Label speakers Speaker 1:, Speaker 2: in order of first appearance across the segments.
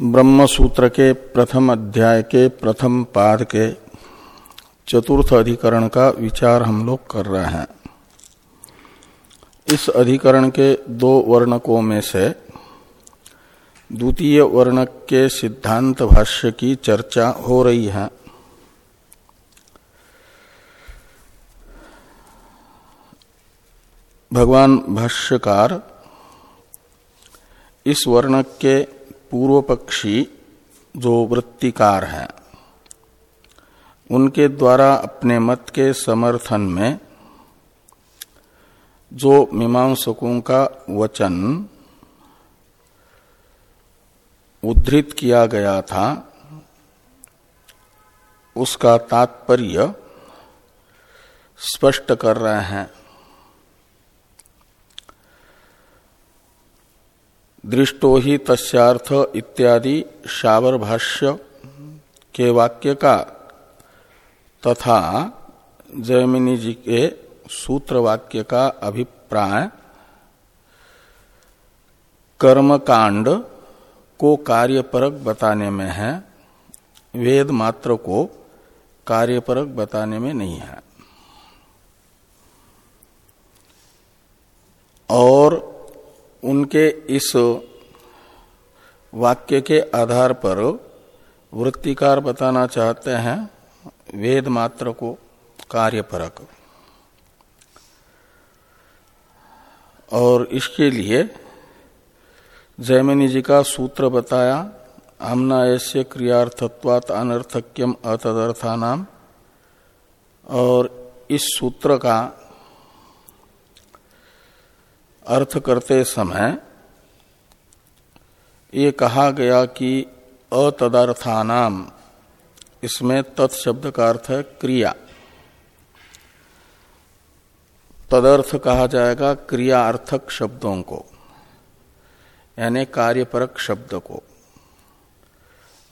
Speaker 1: ब्रह्म सूत्र के प्रथम अध्याय के प्रथम पाद के चतुर्थ अधिकरण का विचार हम लोग कर रहे हैं। इस अधिकरण के दो वर्णकों में से द्वितीय वर्णक के सिद्धांत भाष्य की चर्चा हो रही है। भगवान भाष्यकार इस वर्णक के पूर्व पक्षी जो वृत्तिकार हैं, उनके द्वारा अपने मत के समर्थन में जो मीमांसकों का वचन उद्धृत किया गया था, उसका तात्पर्य स्पष्ट कर रहे हैं। दृष्टो ही तस्थ इत्यादि शावर भाष्य के वाक्य का तथा जयमिनी जी के सूत्र वाक्य का अभिप्राय, कर्मकांड को कार्यपरक बताने में है, वेद मात्र को कार्यपरक बताने में नहीं है। और उनके इस वाक्य के आधार पर वृत्तिकार बताना चाहते हैं, वेद मात्र को कार्यपरक और इसके लिए जयमिनी जी का सूत्र बताया आमना ऐसे क्रियार्थत्वात अनर्थक्यम अतदर्थानाम। और इस सूत्र का अर्थ करते समय ये कहा गया कि अतदर्थानाम, इसमें तत्शब्द का अर्थ है क्रिया। तदर्थ कहा जाएगा क्रिया अर्थक शब्दों को, यानी कार्यपरक शब्द को।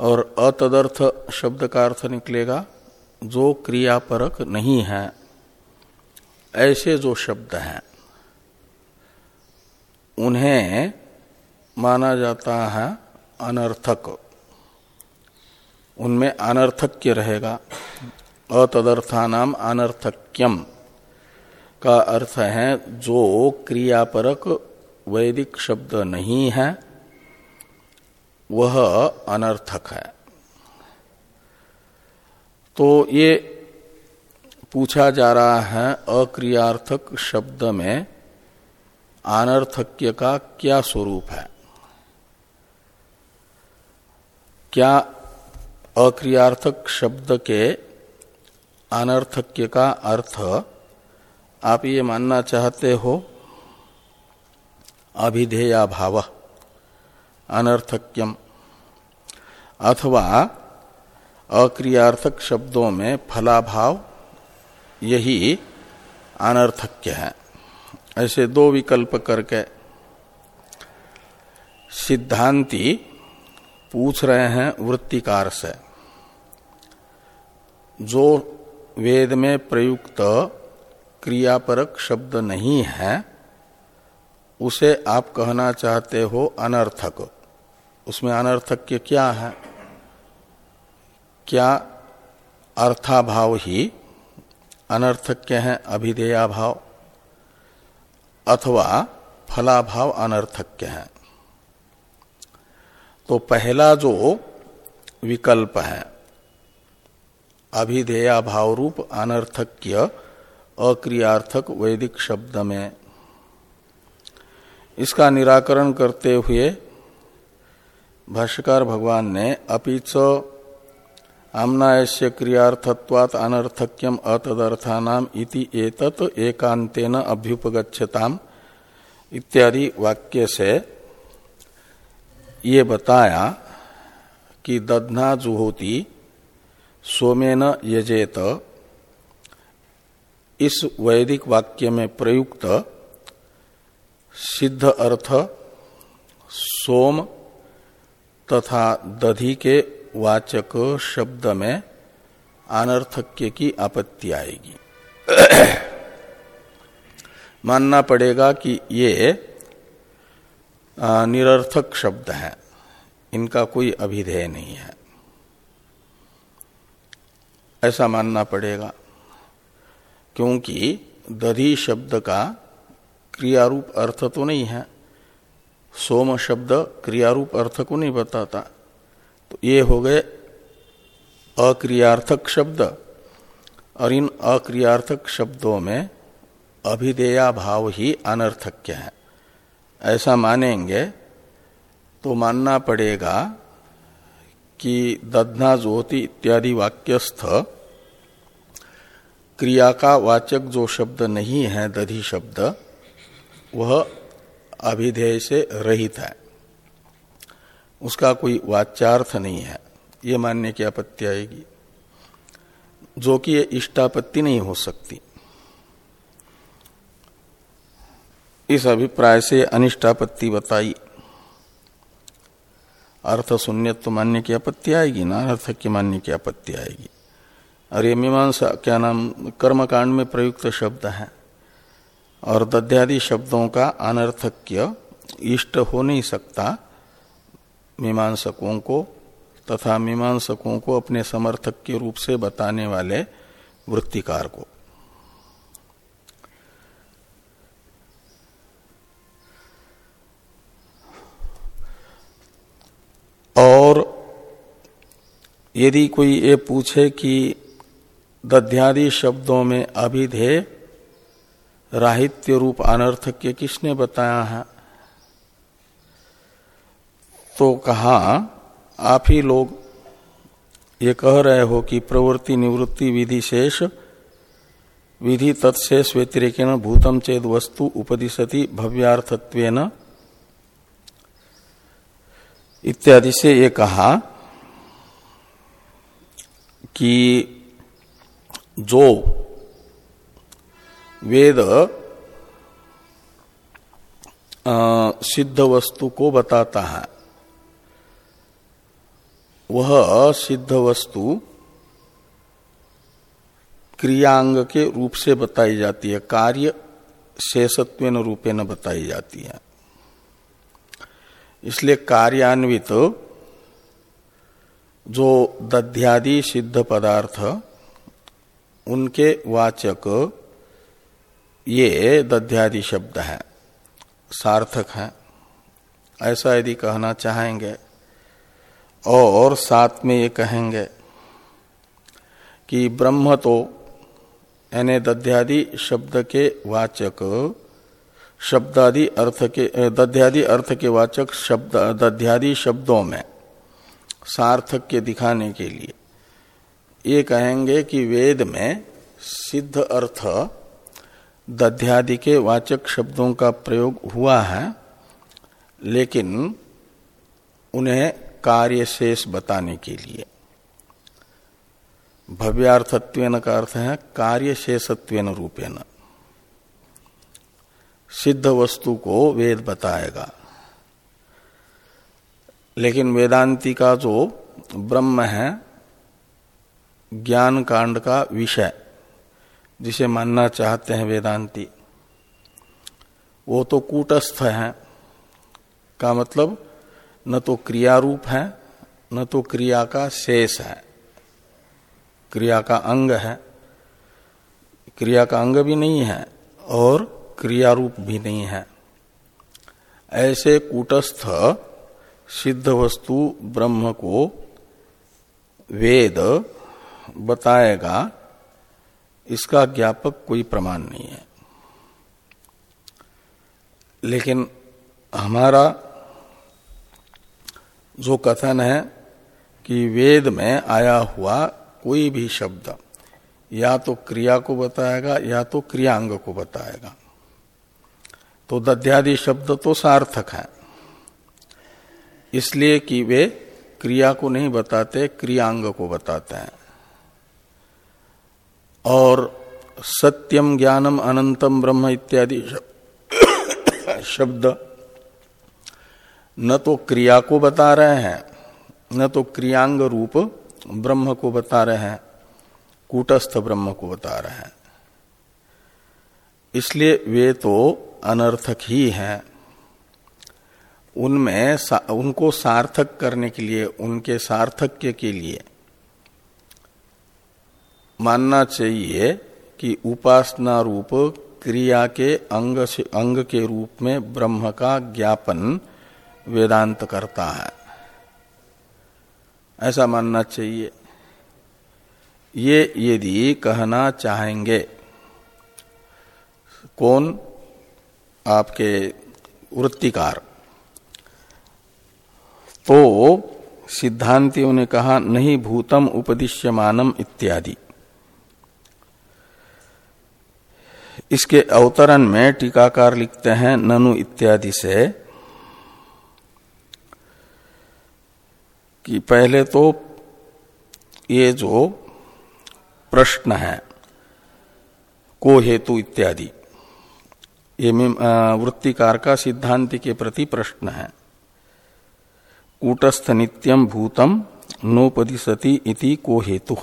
Speaker 1: और अतदर्थ शब्द का अर्थ निकलेगा, जो क्रियापरक नहीं है, ऐसे जो शब्द हैं। उन्हें माना जाता है अनर्थक। उनमें अनर्थक्य रहेगा। अतदर्थानाम अनर्थक्यम का अर्थ है जो क्रियापरक वैदिक शब्द नहीं है, वह अनर्थक है। तो ये पूछा जा रहा है अक्रियार्थक शब्द में अनर्थक्य का क्या स्वरूप है? क्या अक्रियार्थक शब्द के अनर्थक्य का अर्थ आप ये मानना चाहते हो? अभिधेया भाव अनर्थक्यम, अथवा अक्रियार्थक शब्दों में फलाभाव, यही अनर्थक्य है। ऐसे दो विकल्प करके सिद्धांति पूछ रहे हैं वृत्तिकार से। जो वेद में प्रयुक्त क्रियापरक शब्द नहीं है, उसे आप कहना चाहते हो अनर्थक। उसमें अनर्थक के क्या है? क्या अर्थाभाव ही अनर्थक्य है अभिधेया भाव अथवा फलाभाव अनर्थक्य है। तो पहला जो विकल्प है अभिधेया भाव रूप अनर्थक्य, अक्रियार्थक वैदिक शब्द में, इसका निराकरण करते हुए भाष्यकार भगवान ने अपिच आमनायस्य क्रियार्थत्वात अनर्थक्यम अतदर्थानाम इति एतत एकांतेन अभ्युपगछताम इत्यादि वाक्य से ये बताया कि दधना जुहोती सोमेन यजेत इस वैदिक वाक्य में प्रयुक्त सिद्ध अर्थ सोम तथा दधि के वाचक शब्द में अनर्थक्य की आपत्ति आएगी। मानना पड़ेगा कि ये निरर्थक शब्द है। इनका कोई अभिधेय नहीं है। ऐसा मानना पड़ेगा, क्योंकि दधि शब्द का क्रियारूप अर्थ तो नहीं है। सोम शब्द क्रियारूप अर्थ को नहीं बताता। तो ये हो गए अक्रियार्थक शब्द। और इन अक्रियार्थक शब्दों में अभिधेया भाव ही अनर्थक्य है। ऐसा मानेंगे तो मानना पड़ेगा कि दधना ज्योति इत्यादि वाक्यस्थ क्रिया का वाचक जो शब्द नहीं है, दधि शब्द, वह अभिधेय से रहित है। उसका कोई वाच्यार्थ नहीं है। ये मानने की आपत्ति आएगी। जो कि ये इष्टापत्ति नहीं हो सकती। इस अभिप्राय से अनिष्टापत्ति बताई। अर्थ शून्य तो मानने की आपत्ति आएगी ना? अर्थ की मानने की आपत्ति आएगी। और ये मीमांसा, क्या नाम, कर्मकांड में प्रयुक्त शब्द है। और दध्यादि शब्दों का अनर्थक्य इष्ट हो नहीं सकता। मीमांसकों को तथा मीमांसकों को अपने समर्थक के रूप से बताने वाले वृत्तिकार को। और यदि कोई ये पूछे कि दध्यादि शब्दों में अभिधेय, राहित्य रूप अनर्थक्य किसने बताया है? तो कहा, आप ही लोग ये कह रहे हो कि प्रवृत्ति निवृत्ति विधि शेष, विधि तत्शेष व्यतिरेक भूतम चेद वस्तु उपदिशति भव्यार्थत्वेन। इत्यादि से ये कहा कि जो वेद सिद्ध वस्तु को बताता है वह सिद्ध वस्तु क्रियांग के रूप से बताई जाती है, कार्य शेषत्व रूपे न बताई जाती है। इसलिए कार्यान्वित जो दध्यादि सिद्ध पदार्थ, उनके वाचक ये दध्यादि शब्द है, सार्थक है। ऐसा यदि कहना चाहेंगे और साथ में ये कहेंगे कि ब्रह्म तो यानी दध्यादि शब्द के वाचक, शब्दादि अर्थ के, दध्यादि अर्थ के वाचक शब्द, दध्यादि शब्दों में सार्थक के दिखाने के लिए ये कहेंगे कि वेद में सिद्ध अर्थ दध्यादि के वाचक शब्दों का प्रयोग हुआ है, लेकिन उन्हें कार्य शेष बताने के लिए। भव्यार्थत्व का अर्थ है कार्य शेषत्व रूपेण। सिद्ध वस्तु को वेद बताएगा। लेकिन वेदांति का जो ब्रह्म है, ज्ञान कांड का विषय, जिसे मानना चाहते हैं वेदांति, वो तो कूटस्थ है। का मतलब न तो क्रिया रूप है, न तो क्रिया का शेष है। क्रिया का अंग है। क्रिया का अंग भी नहीं है और क्रिया रूप भी नहीं है। ऐसे कूटस्थ सिद्ध वस्तु ब्रह्म को वेद बताएगा, इसका ज्ञापक कोई प्रमाण नहीं है। लेकिन हमारा जो कथन है कि वेद में आया हुआ कोई भी शब्द या तो क्रिया को बताएगा, या तो क्रियांग को बताएगा। तो दध्यादि शब्द तो सार्थक है। इसलिए कि वे क्रिया को नहीं बताते, क्रियांग को बताते हैं। और सत्यम ज्ञानम अनंतम ब्रह्म इत्यादि शब्द न तो क्रिया को बता रहे हैं न तो क्रियांग रूप ब्रह्म को बता रहे हैं कूटस्थ ब्रह्म को बता रहे हैं। इसलिए वे तो अनर्थक ही है। उनमें सा, उनको सार्थक करने के लिए उनके सार्थक्य के लिए मानना चाहिए कि उपासना रूप क्रिया के अंग से अंग के रूप में ब्रह्म का ज्ञापन वेदांत करता है। ऐसा मानना चाहिए। ये यदि कहना चाहेंगे, कौन आपके वृत्तिकार? तो सिद्धांतियों ने कहा, नहीं भूतम उपदिश्यमानम इत्यादि। इसके अवतरण में टीकाकार लिखते हैं, ननु इत्यादि से कि पहले तो ये जो प्रश्न है, को हेतु इत्यादि, ये वृत्तिकार का सिद्धांति के प्रति प्रश्न है। कूटस्थ नित्यम भूतम नोपदिशति इति को हेतु।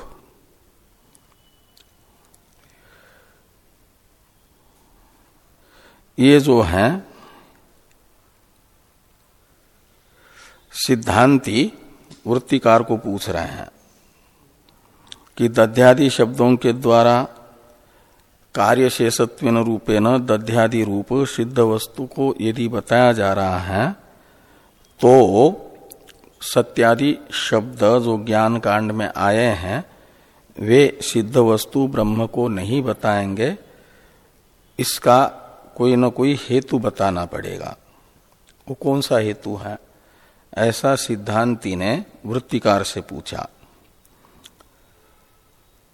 Speaker 1: ये जो है, सिद्धांति वृत्तिकार को पूछ रहे हैं कि दध्यादि शब्दों के द्वारा कार्य शेषत्व रूपेण दध्यादि रूप सिद्ध वस्तु को यदि बताया जा रहा है तो सत्यादि शब्द जो ज्ञान कांड में आए हैं, वे सिद्ध वस्तु ब्रह्म को नहीं बताएँगे, इसका कोई न कोई हेतु बताना पड़ेगा। वो कौन सा हेतु है? ऐसा सिद्धांति ने वृत्तिकार से पूछा।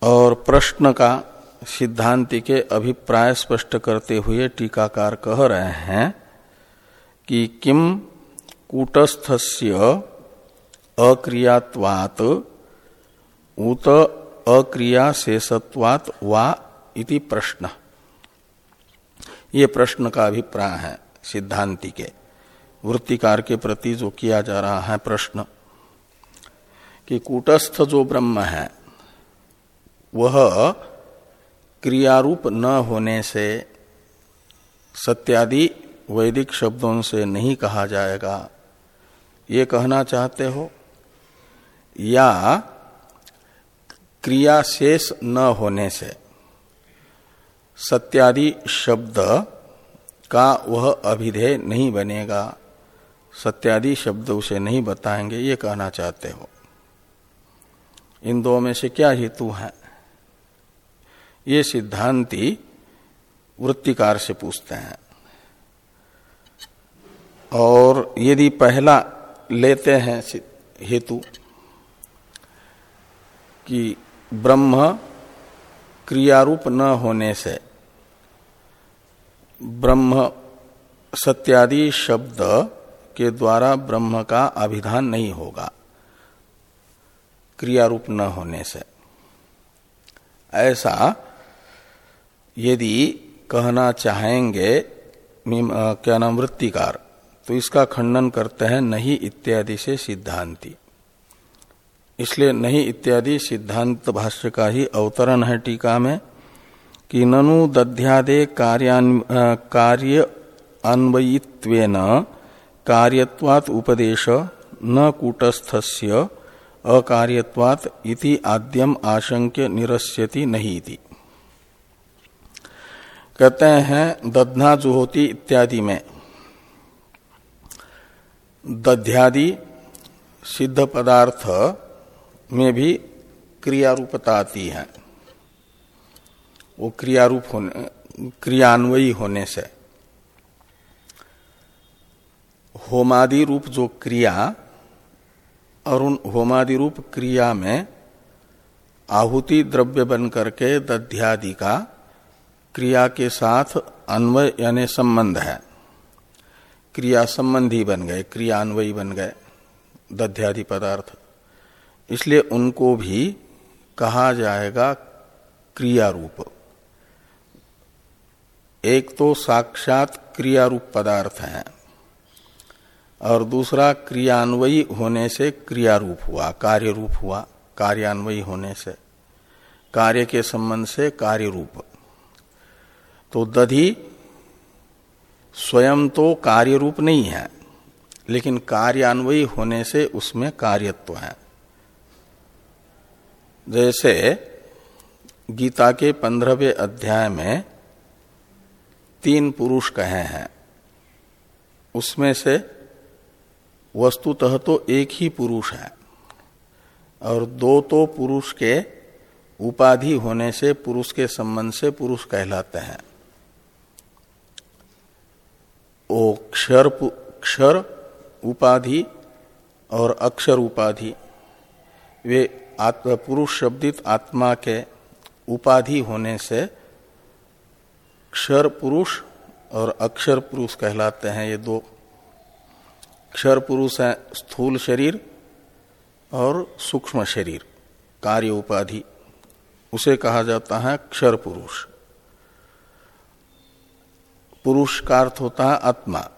Speaker 1: और प्रश्न का सिद्धांति के अभिप्राय स्पष्ट करते हुए टीकाकार कह रहे हैं कि किम कूटस्थस्य अक्रियात्वात उत अक्रिया शेषत्वात वा इति प्रश्न। ये प्रश्न का अभिप्राय है सिद्धांति के। वृत्तिकार के प्रति जो किया जा रहा है प्रश्न, कि कूटस्थ जो ब्रह्म है, वह क्रियारूप न होने से, सत्यादि वैदिक शब्दों से नहीं कहा जाएगा। ये कहना चाहते हो? या क्रिया शेष न होने से, सत्यादि शब्द का वह अभिधेय नहीं बनेगा? सत्यादि शब्द उसे नहीं बताएँगे, ये कहना चाहते हो। इन दो में से क्या हेतु है? ये सिद्धांति वृत्तिकार से पूछते हैं। और यदि पहला लेते हैं हेतु कि ब्रह्म क्रियारूप न होने से ब्रह्म सत्यादि शब्द के द्वारा ब्रह्म का अभिधान नहीं होगा। क्रियारूप न होने से। ऐसा यदि कहना चाहेंगे क्या नाम, वृत्तिकार तो इसका खंडन करते हैं नहीं इत्यादि से सिद्धांति। इसलिए नहीं इत्यादि सिद्धांत भाष्य का ही अवतरण है टीका में, कि ननु दध्यादे कार्य अन्वयित्वेन कार्यत्वात उपदेश न कूटस्थस्य, अकार्यत्वात इति आद्यम आशंक्य निरस्यति नहीं थी कहते हैं, दधना जो होती इत्यादि में। दध्यादि सिद्ध पदार्थ में भी क्रियारूपता आती है। वो क्रियारूप होने, क्रियान्वयी होने से। होमादि रूप जो क्रिया और उन होमादि रूप क्रिया में आहुति द्रव्य बन करके दध्यादि का क्रिया के साथ अन्वय यानी संबंध है। क्रिया संबंधी बन गए, क्रिया अन्वयी बन गए, दध्यादि पदार्थ। इसलिए उनको भी कहा जाएगा क्रिया रूप। एक तो साक्षात क्रिया रूप पदार्थ है। और दूसरा क्रियान्वयी होने से क्रिया रूप हुआ कार्य रूप हुआ, कार्यान्वयी होने से। कार्य के संबंध से कार्य रूप तो दधि स्वयं तो कार्य रूप नहीं है, लेकिन कार्यान्वयी होने से उसमें कार्यत्व है। जैसे गीता के पंद्रहवें अध्याय में तीन पुरुष कहे हैं, उसमें से वस्तुतः तो एक ही पुरुष है, और दो तो पुरुष के उपाधि होने से पुरुष के संबंध से पुरुष कहलाते हैं। वो क्षर क्षर उपाधि और अक्षर उपाधि, वे आत्म, पुरुष शब्दित आत्मा के उपाधि होने से क्षर पुरुष और अक्षर पुरुष कहलाते हैं, ये दो क्षर पुरुष है, स्थूल शरीर और सूक्ष्म शरीर, कार्य उपाधि। उसे कहा जाता है क्षर पुरुष। पुरुष का अर्थ होता है आत्मा।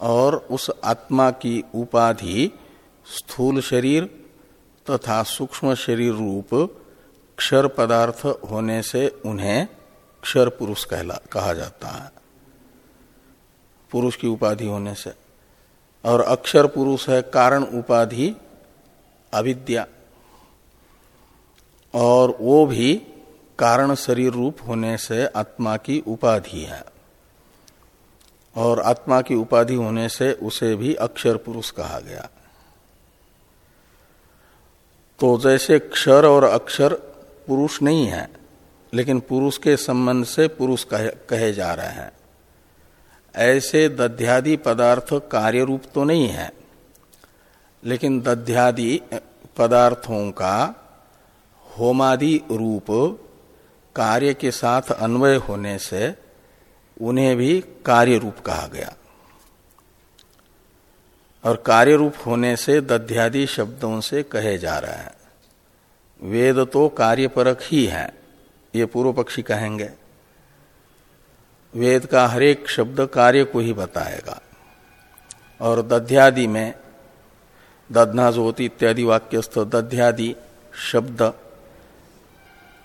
Speaker 1: और उस आत्मा की उपाधि स्थूल शरीर तथा सूक्ष्म शरीर रूप क्षर पदार्थ होने से उन्हें क्षर पुरुष कहला, कहा जाता है। पुरुष की उपाधि होने से। और अक्षर पुरुष है कारण उपाधि अविद्या। और वो भी कारण शरीर रूप होने से आत्मा की उपाधि है। और आत्मा की उपाधि होने से उसे भी अक्षर पुरुष कहा गया। तो जैसे क्षर और अक्षर पुरुष नहीं है लेकिन पुरुष के संबंध से पुरुष कहे, जा रहे हैं। ऐसे दध्यादि पदार्थ कार्य रूप तो नहीं है, लेकिन दध्यादि पदार्थों का होमादि रूप कार्य के साथ अन्वय होने से उन्हें भी कार्य रूप कहा गया। और कार्य रूप होने से दध्यादि शब्दों से कहे जा रहा है। वेद तो कार्यपरक ही है, ये पूर्व पक्षी कहेंगे। वेद का हरेक शब्द कार्य को ही बताएगा। और दध्यादि में दधना ज्योति इत्यादि वाक्यस्थ दध्यादि शब्द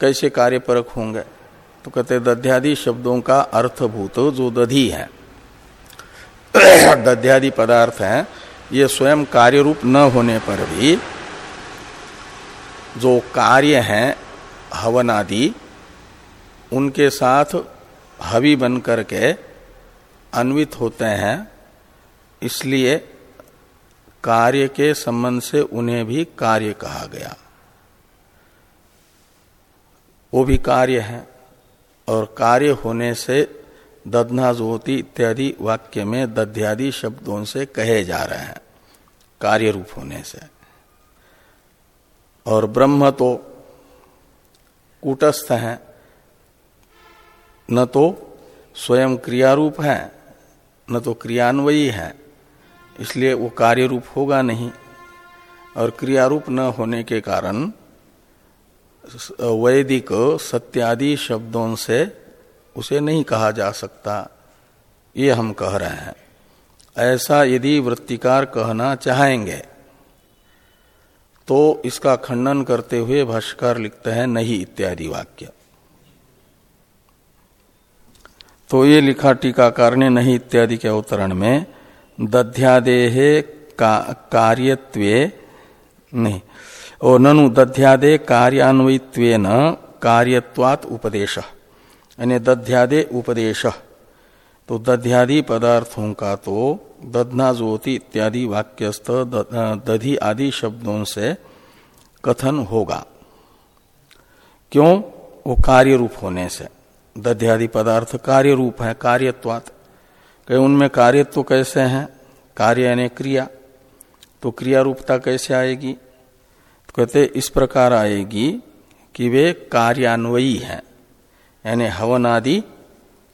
Speaker 1: कैसे कार्यपरक होंगे? तो कहते दध्यादि शब्दों का अर्थभूत जो दधि है। दध्यादि पदार्थ है, ये स्वयं कार्य रूप न होने पर भी जो कार्य हैं, हवन आदि, उनके साथ हवि बन करके अन्वित होते हैं, इसलिए कार्य के संबंध से उन्हें भी कार्य कहा गया। वो भी कार्य है, और कार्य होने से दधना ज्योति इत्यादि वाक्य में दध्यादि शब्दों से कहे जा रहे हैं, कार्य रूप होने से। और ब्रह्म तो कूटस्थ है न तो स्वयं क्रियारूप है, न तो क्रियान्वयी है, इसलिए वो कार्य रूप होगा नहीं। और क्रियारूप न होने के कारण वैदिक सत्यादि शब्दों से उसे नहीं कहा जा सकता। ये हम कह रहे हैं। ऐसा यदि वृत्तिकार कहना चाहेंगे तो इसका खंडन करते हुए भाष्कर लिखते हैं नहीं इत्यादि वाक्य। तो ये लिखा टीकाकार ने नहीं इत्यादि के अवतरण में, दध्यादेह का, कार्यत्वे, नहीं और ननु दध्यादे कार्यान्वित्व कार्यत्वात उपदेश। यानी दध्यादे उपदेश। तो दध्यादि पदार्थों का तो दधना ज्योति इत्यादि वाक्यस्थ दधि आदि शब्दों से कथन होगा। क्यों? वो कार्य रूप होने से। दध्यादि पदार्थ कार्य रूप है, कार्यत्वात। कहीं, उनमें कार्यत्व कैसे हैं? कार्य यानी क्रिया। तो क्रिया रूपता कैसे आएगी? तो कहते, इस प्रकार आएगी कि वे कार्यान्वयी हैं। यानी हवन आदि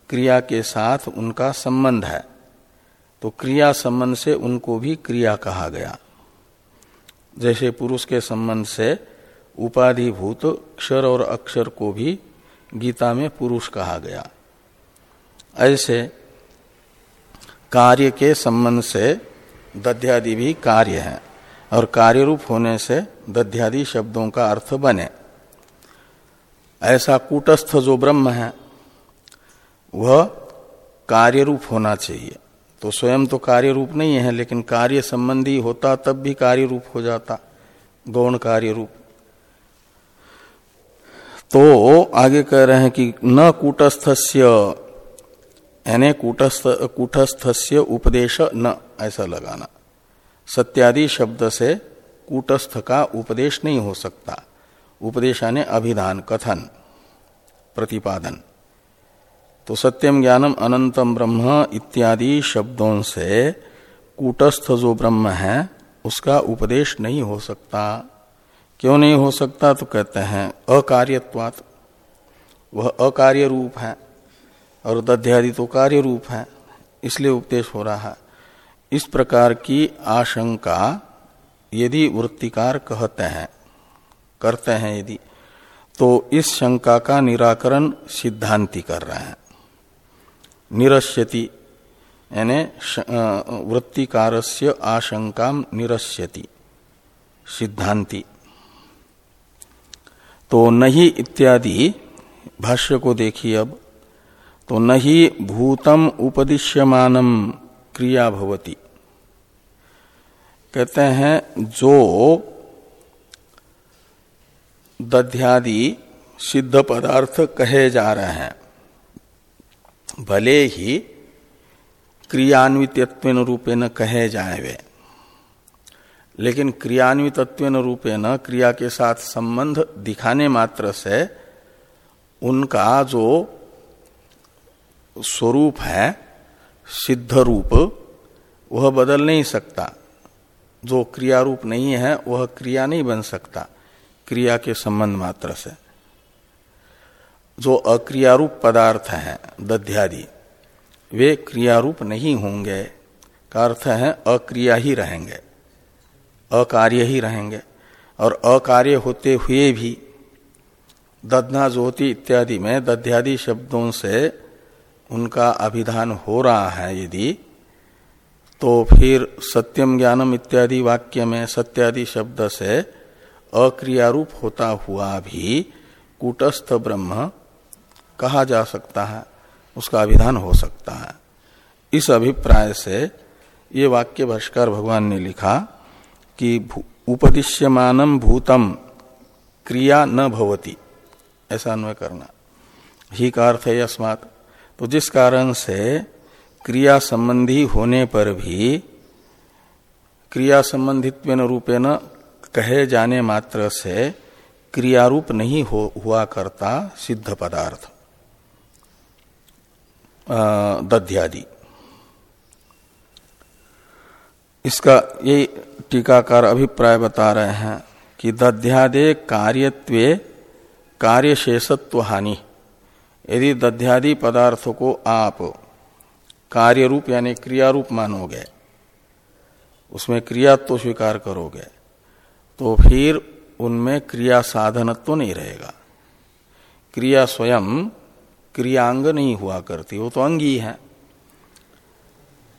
Speaker 1: क्रिया के साथ उनका संबंध है। तो क्रिया संबंध से उनको भी क्रिया कहा गया। जैसे पुरुष के संबंध से उपाधिभूत क्षर और अक्षर को भी गीता में पुरुष कहा गया। ऐसे कार्य के संबंध से दध्यादि भी कार्य है और कार्य रूप होने से दध्यादि शब्दों का अर्थ बने। ऐसा कूटस्थ जो ब्रह्म है, वह कार्य रूप होना चाहिए। तो स्वयं तो कार्य रूप नहीं है, लेकिन कार्य संबंधी होता तब भी कार्य रूप हो जाता। गौण कार्य रूप तो आगे कह रहे हैं कि न कूटस्थस्य, यानी कूटस्थ, कूटस्थस्य उपदेश न, ऐसा लगाना। सत्यादि शब्द से कूटस्थ का उपदेश नहीं हो सकता। उपदेश यानी अभिधान, कथन, प्रतिपादन। तो सत्यम ज्ञानम अनंतम ब्रह्म इत्यादि शब्दों से कूटस्थ जो ब्रह्म है, उसका उपदेश नहीं हो सकता। क्यों नहीं हो सकता? तो कहते हैं, अकार्यत्वात। वह अकार्य रूप है और दध्यादि तो कार्य रूप है, इसलिए उपदेश हो रहा है। इस प्रकार की आशंका यदि वृत्तिकार कहते हैं, करते हैं यदि तो इस शंका का निराकरण सिद्धांति कर रहे हैं। निरस्यति, यानी वृत्तिकार से आशंका निरस्यति। सिद्धांति। तो नहीं इत्यादि भाष्य को देखिए अब। तो नहीं भूतम उपदिश्यमानम क्रिया भवती। कहते हैं, जो दध्यादि सिद्ध पदार्थ कहे जा रहे हैं, भले ही क्रियान्वित रूपेण कहे जाए वे लेकिन क्रियान्वित रूपे न क्रिया के साथ संबंध दिखाने मात्र से उनका जो स्वरूप है, सिद्ध रूप, वह बदल नहीं सकता। जो क्रिया रूप नहीं है, वह क्रिया नहीं बन सकता, क्रिया के संबंध मात्र से। जो अक्रियारूप पदार्थ हैं, दध्यादि, वे क्रियारूप नहीं होंगे। का अर्थ है, अक्रिया ही रहेंगे। अकार्य ही रहेंगे। और अकार्य होते हुए भी दधना ज्योति इत्यादि में दध्यादि शब्दों से उनका अभिधान हो रहा है यदि तो फिर सत्यम ज्ञानम इत्यादि वाक्य में सत्यादि शब्द से अक्रियारूप होता हुआ भी कूटस्थ ब्रह्म कहा जा सकता है, उसका अभिधान हो सकता है। इस अभिप्राय से ये वाक्य भाष्कर भगवान ने लिखा कि उपदिश्यमानम भूतम क्रिया न भवती। ऐसा अन्वय करना। ही का अर्थ है अस्मात तो जिस कारण से क्रिया संबंधी होने पर भी क्रिया संबंधित रूपेण कहे जाने मात्र से क्रियारूप नहीं हो, हुआ करता सिद्ध पदार्थ। दध्यादि। इसका ये टीकाकार अभिप्राय बता रहे हैं कि दध्यादे कार्यत्वे कार्यशेषत्व हानि यदि दध्यादि पदार्थों को आप कार्य रूप यानी क्रिया रूप मानोगे, उसमें क्रिया तो स्वीकार करोगे तो फिर उनमें क्रिया साधनत्व तो नहीं रहेगा। क्रिया स्वयं क्रियांग नहीं हुआ करती, वो तो अंगी है।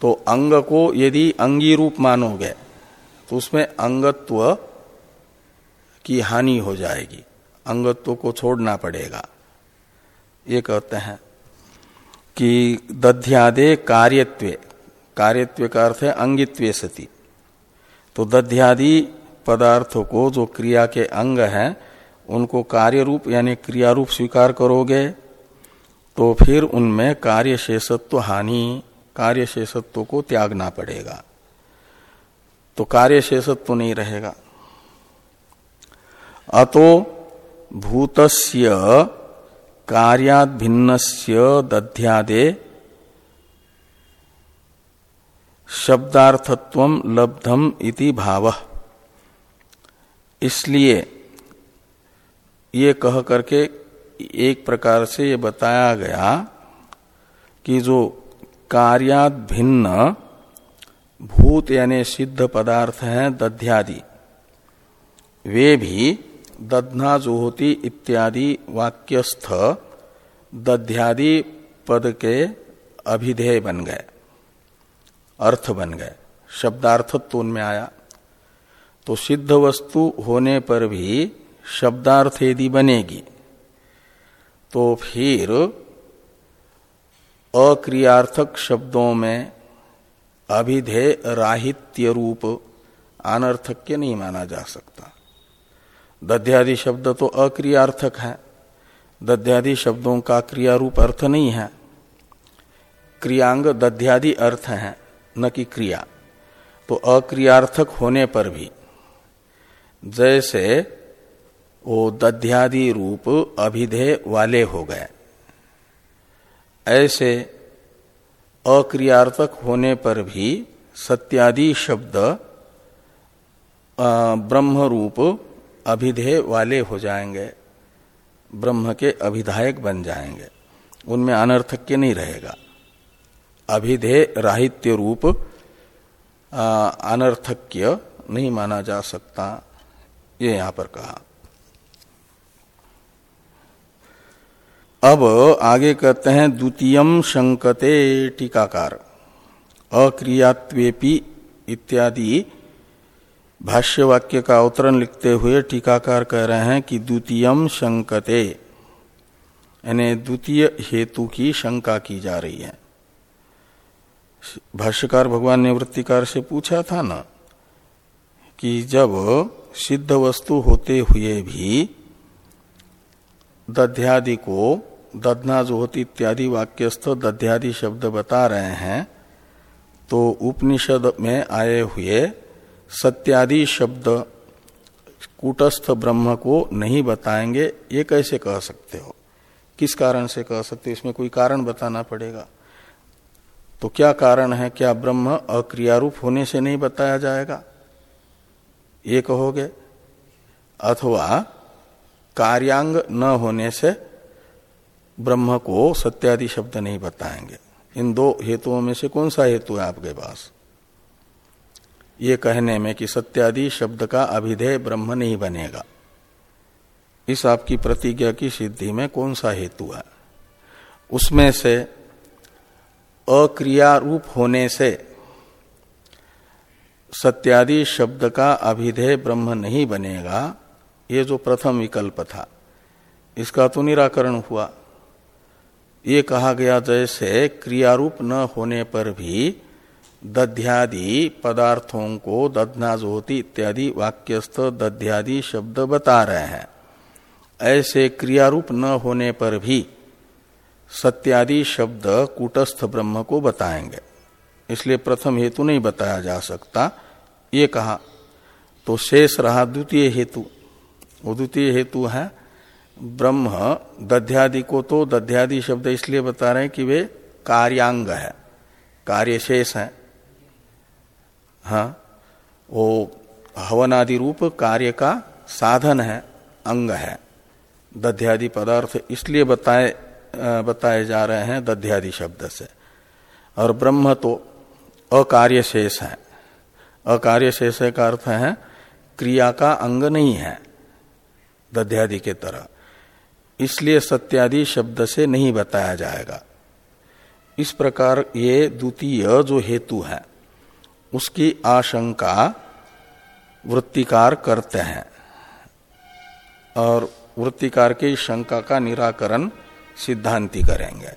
Speaker 1: तो अंग को यदि अंगी रूप मानोगे तो उसमें अंगत्व की हानि हो जाएगी। अंगत्व को छोड़ना पड़ेगा। ये कहते हैं कि दध्यादे कार्यत्व कार्यत्व का अर्थ है अंगित्व सती। तो दध्यादि पदार्थ को जो क्रिया के अंग हैं, उनको कार्य रूप यानी क्रिया रूप स्वीकार करोगे तो फिर उनमें कार्य शेषत्व हानि कार्य शेषत्व को त्यागना पड़ेगा। तो कार्य शेषत्व नहीं रहेगा। अतो भूतस्य कार्याद भिन्नस्य दध्यादे शब्दार्थत्व लब्धम इति भाव। इसलिए ये कह करके एक प्रकार से ये बताया गया कि जो कार्यात भिन्न, भूत यानी सिद्ध पदार्थ हैं दध्यादि। वे भी दधना जो होती इत्यादि वाक्यस्थ दध्यादि पद के अभिधेय बन गए। अर्थ बन गए। शब्दार्थत्व उनमें आया। तो सिद्ध वस्तु होने पर भी शब्दार्थ यदि बनेगी तो फिर अक्रियार्थक शब्दों में अभिधेय राहित्य रूप अनर्थक्य नहीं माना जा सकता। दध्यादि शब्द तो अक्रियार्थक है। दध्यादि शब्दों का क्रिया रूप अर्थ नहीं है। क्रियांग दध्यादि अर्थ है, न कि क्रिया। तो अक्रियार्थक होने पर भी जैसे वो दध्यादि रूप अभिधेय वाले हो गए। ऐसे अक्रियार्थक होने पर भी सत्यादि शब्द ब्रह्म रूप अभिधेय वाले हो जाएँगे। ब्रह्म के अभिधायक बन जाएँगे। उनमें अनर्थक्य नहीं रहेगा। अभिधेय राहित्य रूप अनर्थक्य नहीं माना जा सकता, ये यहाँ पर कहा। अब आगे कहते हैं द्वितीयम शंकते टीकाकार। अक्रियात्वेपि इत्यादि भाष्य वाक्य का अवतरण लिखते हुए टीकाकार कह रहे हैं कि द्वितीयम शंकते यानी द्वितीय हेतु की शंका की जा रही है। भाष्यकार भगवान ने वृत्तिकार से पूछा था ना, कि जब सिद्ध वस्तु होते हुए भी दध्यादि को दधना जो होती इत्यादि वाक्यस्थ दध्यादि शब्द बता रहे हैं तो उपनिषद में आए हुए सत्यादि शब्द कूटस्थ ब्रह्म को नहीं बताएँगे, ये कैसे कह सकते हो? किस कारण से कह सकते हो? इसमें कोई कारण बताना पड़ेगा। तो क्या कारण है? क्या ब्रह्म अक्रियारूप होने से नहीं बताया जाएगा? ये कहोगे? अथवा कार्यांग न होने से ब्रह्म को सत्यादि शब्द नहीं बताएँगे। इन दो हेतुओं में से कौन सा हेतु है आपके पास? ये कहने में कि सत्यादि शब्द का अभिधेय ब्रह्म नहीं बनेगा। इस आपकी प्रतिज्ञा की सिद्धि में कौन सा हेतु है? उसमें से अक्रिया रूप होने से सत्यादि शब्द का अभिधेय ब्रह्म नहीं बनेगा। ये जो प्रथम विकल्प था, इसका तो निराकरण हुआ। ये कहा गया जैसे क्रियारूप न होने पर भी दध्यादि पदार्थों को दधना होती इत्यादि वाक्यस्थ दध्यादि शब्द बता रहे हैं। ऐसे क्रियारूप न होने पर भी सत्यादि शब्द कूटस्थ ब्रह्म को बताएँगे। इसलिए प्रथम हेतु नहीं बताया जा सकता। ये कहा तो शेष रहा द्वितीय हेतु। वो द्वितीय हेतु है ब्रह्म दध्यादि को तो दध्यादि शब्द इसलिए बता रहे हैं कि वे कार्यांग है कार्य शेष है। हाँ वो हवनादि रूप कार्य का साधन है, अंग है। दध्यादि पदार्थ इसलिए बताए बताए जा रहे हैं दध्यादि शब्द से। और ब्रह्म तो अकार्य शेष है। अकार्य शेष का अर्थ है, क्रिया का अंग नहीं है, दध्यादि के तरह। इसलिए सत्यादि शब्द से नहीं बताया जाएगा। इस प्रकार ये द्वितीय जो हेतु है, उसकी आशंका वृत्तिकार करते हैं और वृत्तिकार की शंका का निराकरण सिद्धांति करेंगे।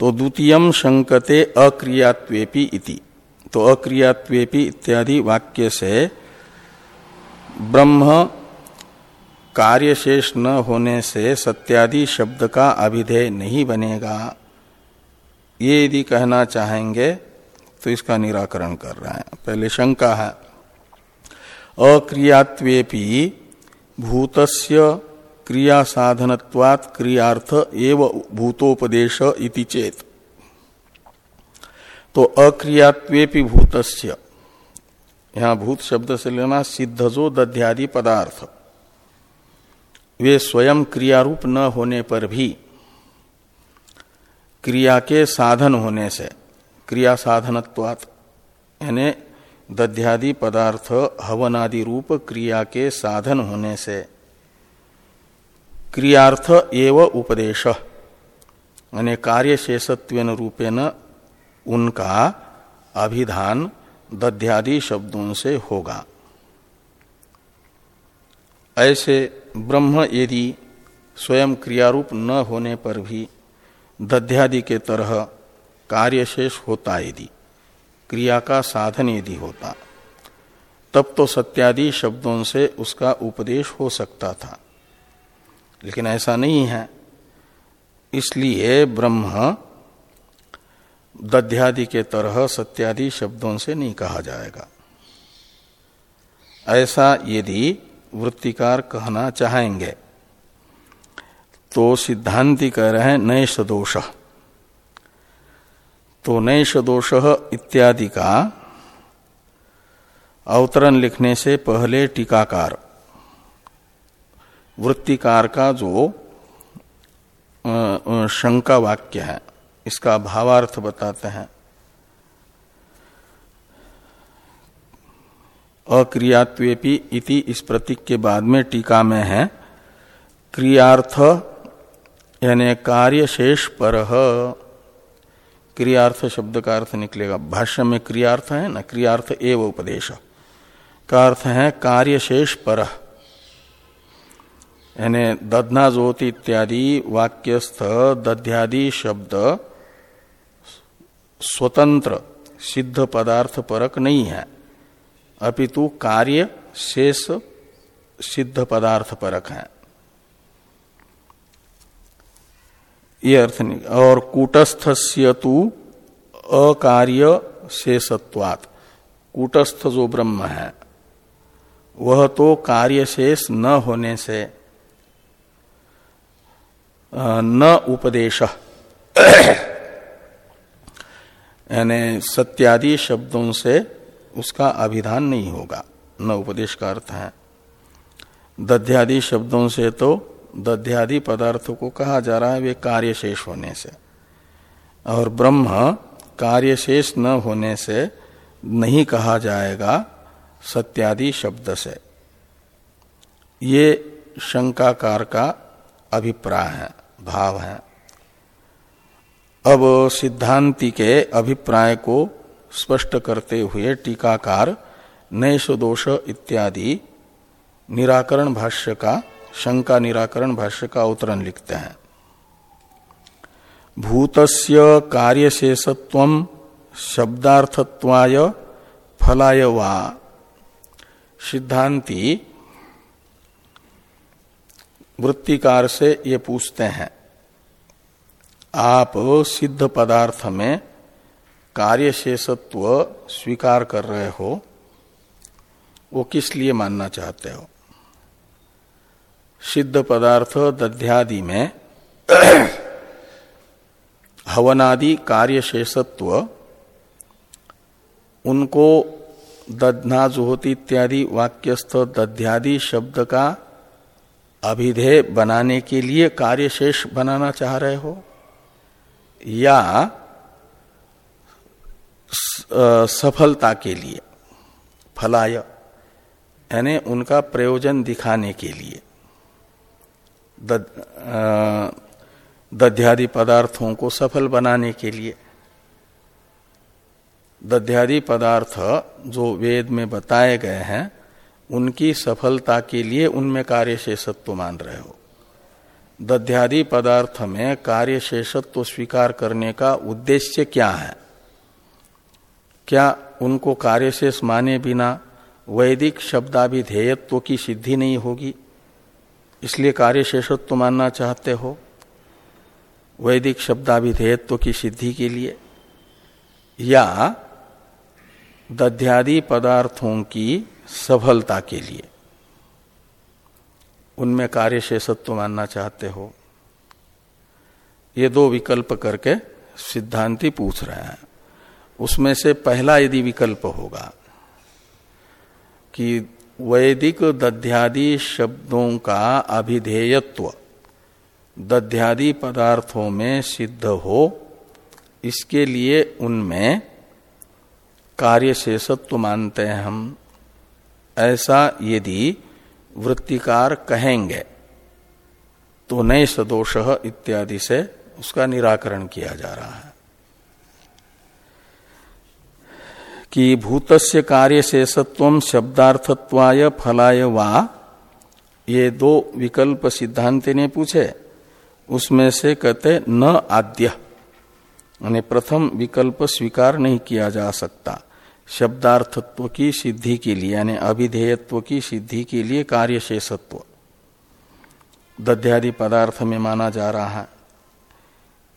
Speaker 1: तो द्वितीय शंकते अक्रियात्वेपि इति। तो अक्रियात्वेपि इत्यादि वाक्य से ब्रह्म कार्य शेष न होने से सत्यादि शब्द का अभिधेय नहीं बनेगा। ये यदि कहना चाहेंगे तो इसका निराकरण कर रहे हैं। पहले शंका है। अक्रियात्वेपि भूतस्य क्रिया साधनत्वात् क्रियार्थ एव भूतोपदेश इति चेत। तो अक्रियात्वेपि भूतस्य यहाँ भूत शब्द से लेना सिद्धजो दध्यादि पदार्थ। वे स्वयं क्रियारूप न होने पर भी क्रिया के साधन होने से, क्रिया साधनत्वात, यानी दध्यादि पदार्थ, हवनादि रूप क्रिया के साधन होने से, क्रियार्थ एव उपदेश, यानी कार्य शेषत्व रूपेण उनका अभिधान दध्यादि शब्दों से होगा। ऐसे ब्रह्म यदि स्वयं क्रियारूप न होने पर भी दध्यादि के तरह कार्यशेष होता यदि, क्रिया का साधन यदि होता, तब तो सत्यादि शब्दों से उसका उपदेश हो सकता था। लेकिन ऐसा नहीं है। इसलिए ब्रह्म दध्यादि के तरह सत्यादि शब्दों से नहीं कहा जाएगा। ऐसा यदि वृत्तिकार कहना चाहेंगे तो सिद्धांति कह रहे हैं नए सदोष तो नए सदोष इत्यादि का अवतरण लिखने से पहले टीकाकार, वृत्तिकार का जो शंका वाक्य है इसका भावार्थ बताते हैं। अक्रियात्वेपि इति इस प्रतीक के बाद में टीका में है। क्रियार्थ यानी कार्य शेष पर। क्रियार्थ शब्द का अर्थ निकलेगा। भाष्य में क्रियार्थ है ना? क्रियार्थ एव उपदेश। का अर्थ है कार्य शेष पर। यानी दधना ज्योति इत्यादि वाक्यस्थ दध्यादि शब्द स्वतंत्र, सिद्ध पदार्थ परक नहीं है। अपितु कार्य शेष सिद्ध पदार्थ परक है। ये अर्थ और कूटस्थस्य तु अकार्य शेषत्वात। कूटस्थ जो ब्रह्म है, वह तो कार्य शेष न होने से न उपदेश। यानी सत्यादि शब्दों से उसका अभिधान नहीं होगा। न उपदेश का अर्थ है। दध्यादि शब्दों से तो दध्यादि पदार्थ को कहा जा रहा है, वे कार्य शेष होने से। और ब्रह्म कार्य शेष न होने से नहीं कहा जाएगा सत्यादि शब्द से। ये शंकाकार का अभिप्राय है, भाव है। अब सिद्धांति के अभिप्राय को स्पष्ट करते हुए टीकाकार नैश दोष इत्यादि निराकरण भाष्य का, शंका निराकरण भाष्य का अवतरण लिखते हैं। भूतस्य कार्यशेषत्व शब्दार्थत्वाय फलाय वा। सिद्धांति वृत्तिकार से ये पूछते हैं। आप सिद्ध पदार्थ में कार्यशेषत्व स्वीकार कर रहे हो, वो किस लिए मानना चाहते हो? सिद्ध पदार्थ दध्यादि में हवनादि कार्यशेषत्व, उनको दधना जुहोती इत्यादि वाक्यस्थ दध्यादि शब्द का अभिधेय बनाने के लिए कार्यशेष बनाना चाह रहे हो? या सफलता के लिए, फलाय, यानी उनका प्रयोजन दिखाने के लिए दध्यादि पदार्थों को सफल बनाने के लिए। दध्यादि पदार्थ जो वेद में बताए गए हैं, उनकी सफलता के लिए उनमें कार्य शेषत्व मान रहे हो। दध्यादि पदार्थ में कार्य शेषत्व स्वीकार करने का उद्देश्य क्या है? क्या उनको कार्यशेष माने बिना वैदिक शब्दाभिधेयत्व की सिद्धि नहीं होगी? इसलिए कार्यशेषत्व मानना चाहते हो? वैदिक शब्दाभिधेयत्व की सिद्धि के लिए? या दध्यादि पदार्थों की सफलता के लिए? उनमें कार्य शेषत्व मानना चाहते हो। ये दो विकल्प करके सिद्धांति पूछ रहे हैं। उसमें से पहला यदि विकल्प होगा कि वैदिक दध्यादि शब्दों का अभिधेयत्व दध्यादि पदार्थों में सिद्ध हो, इसके लिए उनमें कार्य शेषत्व मानते हैं हम। ऐसा यदि वृत्तिकार कहेंगे। तो नए सदोष इत्यादि से उसका निराकरण किया जा रहा है। कि भूतस्य कार्य शेषत्व शब्दार्थत्वाय फलाय वा, ये दो विकल्प सिद्धांत ने पूछे। उसमें से कहते, न आद्य। प्रथम विकल्प स्वीकार नहीं किया जा सकता। शब्दार्थत्व की सिद्धि के लिए, यानी अभिधेयत्व की सिद्धि के लिए कार्य शेषत्व दध्यादि पदार्थ में माना जा रहा है।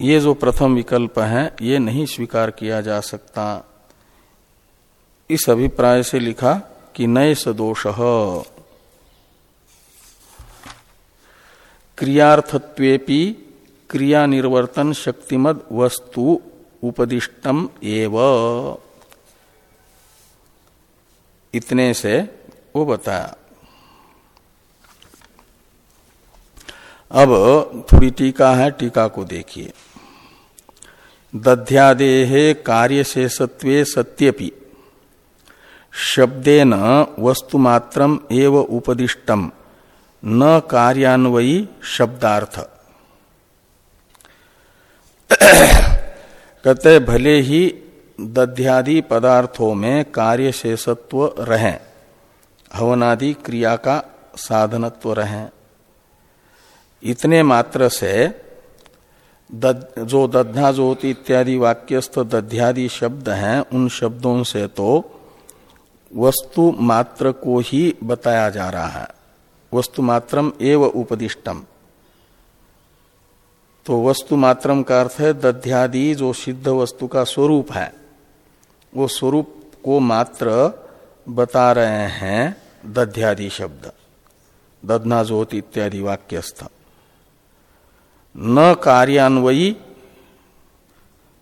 Speaker 1: ये जो प्रथम विकल्प है, ये नहीं स्वीकार किया जा सकता। इस अभिप्राय से लिखा कि नए सदोष क्रियार्थत्वेपि क्रिया निर्वर्तन शक्तिमद वस्तु उपदिष्टम एव। इतने से वो बताया। अब थोड़ी टीका है, टीका को देखिए। दध्यादेहे कार्य शेषत्वे सत्यपि। शब्देन वस्तुमात्रम एव न कार्यान्वयी शब्दार्थ। कहते भले ही दध्यादि पदार्थों में कार्य शेषत्व रहे हवनादि क्रिया का साधनत्व रहे। इतने मात्र से दद, जो दध्ना ज्योति इत्यादि वाक्यस्थ दध्यादि शब्द हैं उन शब्दों से तो वस्तु मात्र को ही बताया जा रहा है। वस्तु मात्रम एव उपदिष्टम। तो वस्तु मात्रम का अर्थ है दध्यादि जो सिद्ध वस्तु का स्वरूप है। वो स्वरूप को मात्र बता रहे हैं दध्यादि शब्द। दधना ज्योत इत्यादि वाक्यस्थ। न कार्यान्वयी,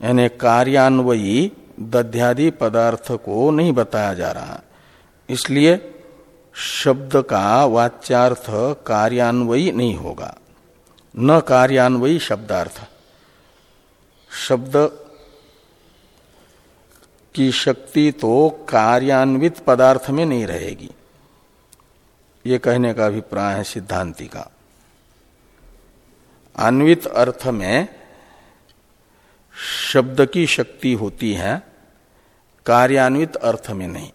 Speaker 1: यानी कार्यान्वयी दध्यादि पदार्थ को नहीं बताया जा रहा। इसलिए शब्द का वाच्यार्थ कार्यान्वयी नहीं होगा। न कार्यान्वयी शब्दार्थ। शब्द की शक्ति तो कार्यान्वित पदार्थ में नहीं रहेगी। ये कहने का अभिप्राय है सिद्धांति का। अन्वित अर्थ में शब्द की शक्ति होती है, कार्यान्वित अर्थ में नहीं।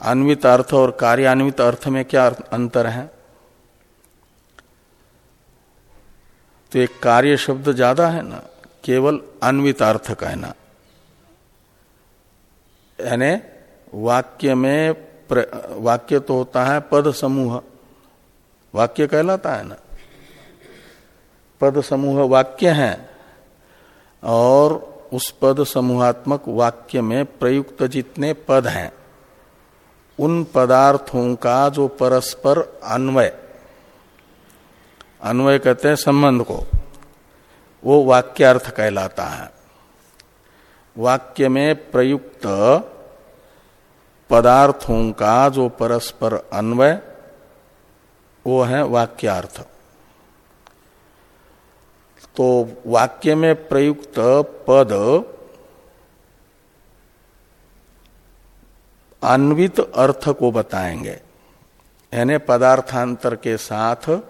Speaker 1: अन्वित अर्थ और कार्यान्वित अर्थ में क्या अंतर है? तो एक कार्य शब्द ज़्यादा है ना, केवल अन्वित अर्थ कहना। यानी वाक्य में वाक्य तो होता है पद समूह। वाक्य कहलाता है ना? पद समूह वाक्य है और उस पद समूहात्मक वाक्य में प्रयुक्त जितने पद हैं, उन पदार्थों का जो परस्पर अन्वय अन्वय कहते हैं संबंध को, वो वाक्यार्थ कहलाता है। वाक्य में प्रयुक्त पदार्थों का जो परस्पर अन्वय, वो है वाक्यार्थ। तो वाक्य में प्रयुक्त पद अन्वित अर्थ को बताएँगे। यानी पदार्थांतर के साथ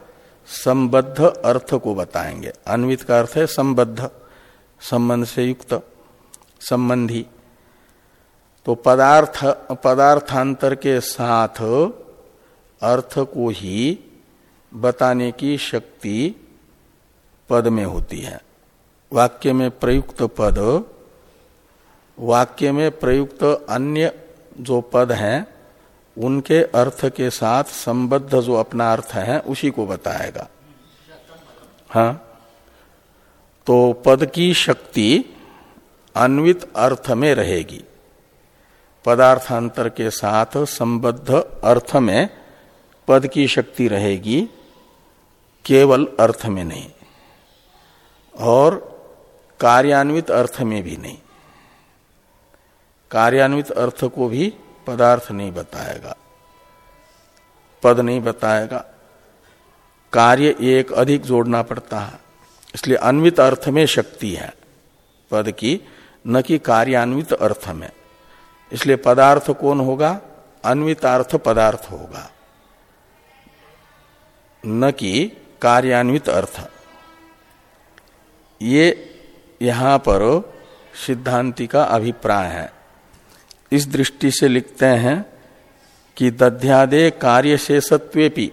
Speaker 1: संबद्ध अर्थ को बताएँगे। अन्वित का अर्थ है संबद्ध, संबंध से युक्त। संबंधी। तो पदार्थ, पदार्थांतर के साथ अर्थ को ही बताने की शक्ति पद में होती है। वाक्य में प्रयुक्त पद, वाक्य में प्रयुक्त अन्य जो पद हैं, उनके अर्थ के साथ संबद्ध जो अपना अर्थ है, उसी को बताएगा। हाँ? तो पद की शक्ति अन्वित अर्थ में रहेगी। पदार्थांतर के साथ संबद्ध अर्थ में पद की शक्ति रहेगी, केवल अर्थ में नहीं, और कार्यान्वित अर्थ में भी नहीं। कार्यान्वित अर्थ को भी पदार्थ नहीं बताएगा। पद नहीं बताएगा। कार्य एक अधिक जोड़ना पड़ता है, इसलिए अन्वित अर्थ में शक्ति है, पद की न कि कार्यान्वित अर्थ में। इसलिए पदार्थ कौन होगा? अन्वितार्थ पदार्थ होगा। न कि कार्यान्वित अर्थ। ये यहाँ पर सिद्धांति का अभिप्राय है। इस दृष्टि से लिखते हैं कि दध्यादे कार्य शेषत्वेपि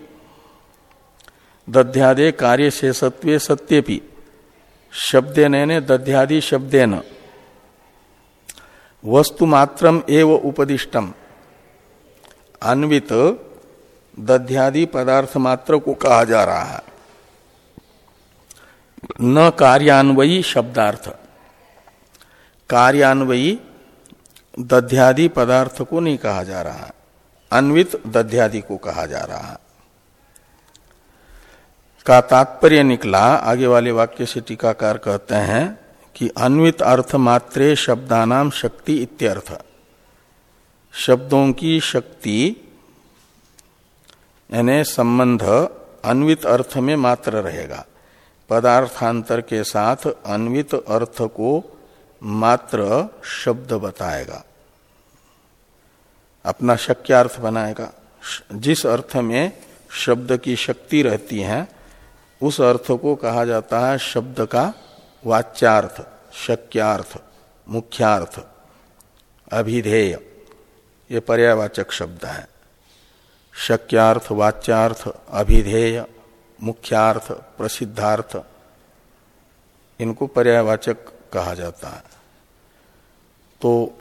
Speaker 1: दध्यादे कार्य शेषत्व सत्यपि। शब्द ने दध्यादि शब्देन। वस्तु मात्रम एव उपदिष्टम। अन्वित दध्यादि पदार्थ मात्र को कहा जा रहा है। न कार्यान्वयी शब्दार्थ। कार्यान्वयी दध्यादि पदार्थ को नहीं कहा जा रहा अन्वित दध्यादि को कहा जा रहा है। का तात्पर्य निकला, आगे वाले वाक्य से टीकाकार कहते हैं कि अन्वित अर्थ मात्रे शब्दानाम शक्ति इत्यर्थ। शब्दों की शक्ति, यानी संबंध अन्वित अर्थ में मात्र रहेगा। पदार्थांतर के साथ अन्वित अर्थ को मात्र शब्द बताएगा। अपना शक्यार्थ बनाएगा। जिस अर्थ में शब्द की शक्ति रहती है, उस अर्थ को कहा जाता है शब्द का वाच्यार्थ, शक्यार्थ, मुख्यार्थ, अभिधेय। ये पर्यावाचक शब्द है। शक्यार्थ, वाच्यार्थ, अभिधेय, मुख्यार्थ, प्रसिद्धार्थ, इनको पर्यावाचक कहा जाता है। तो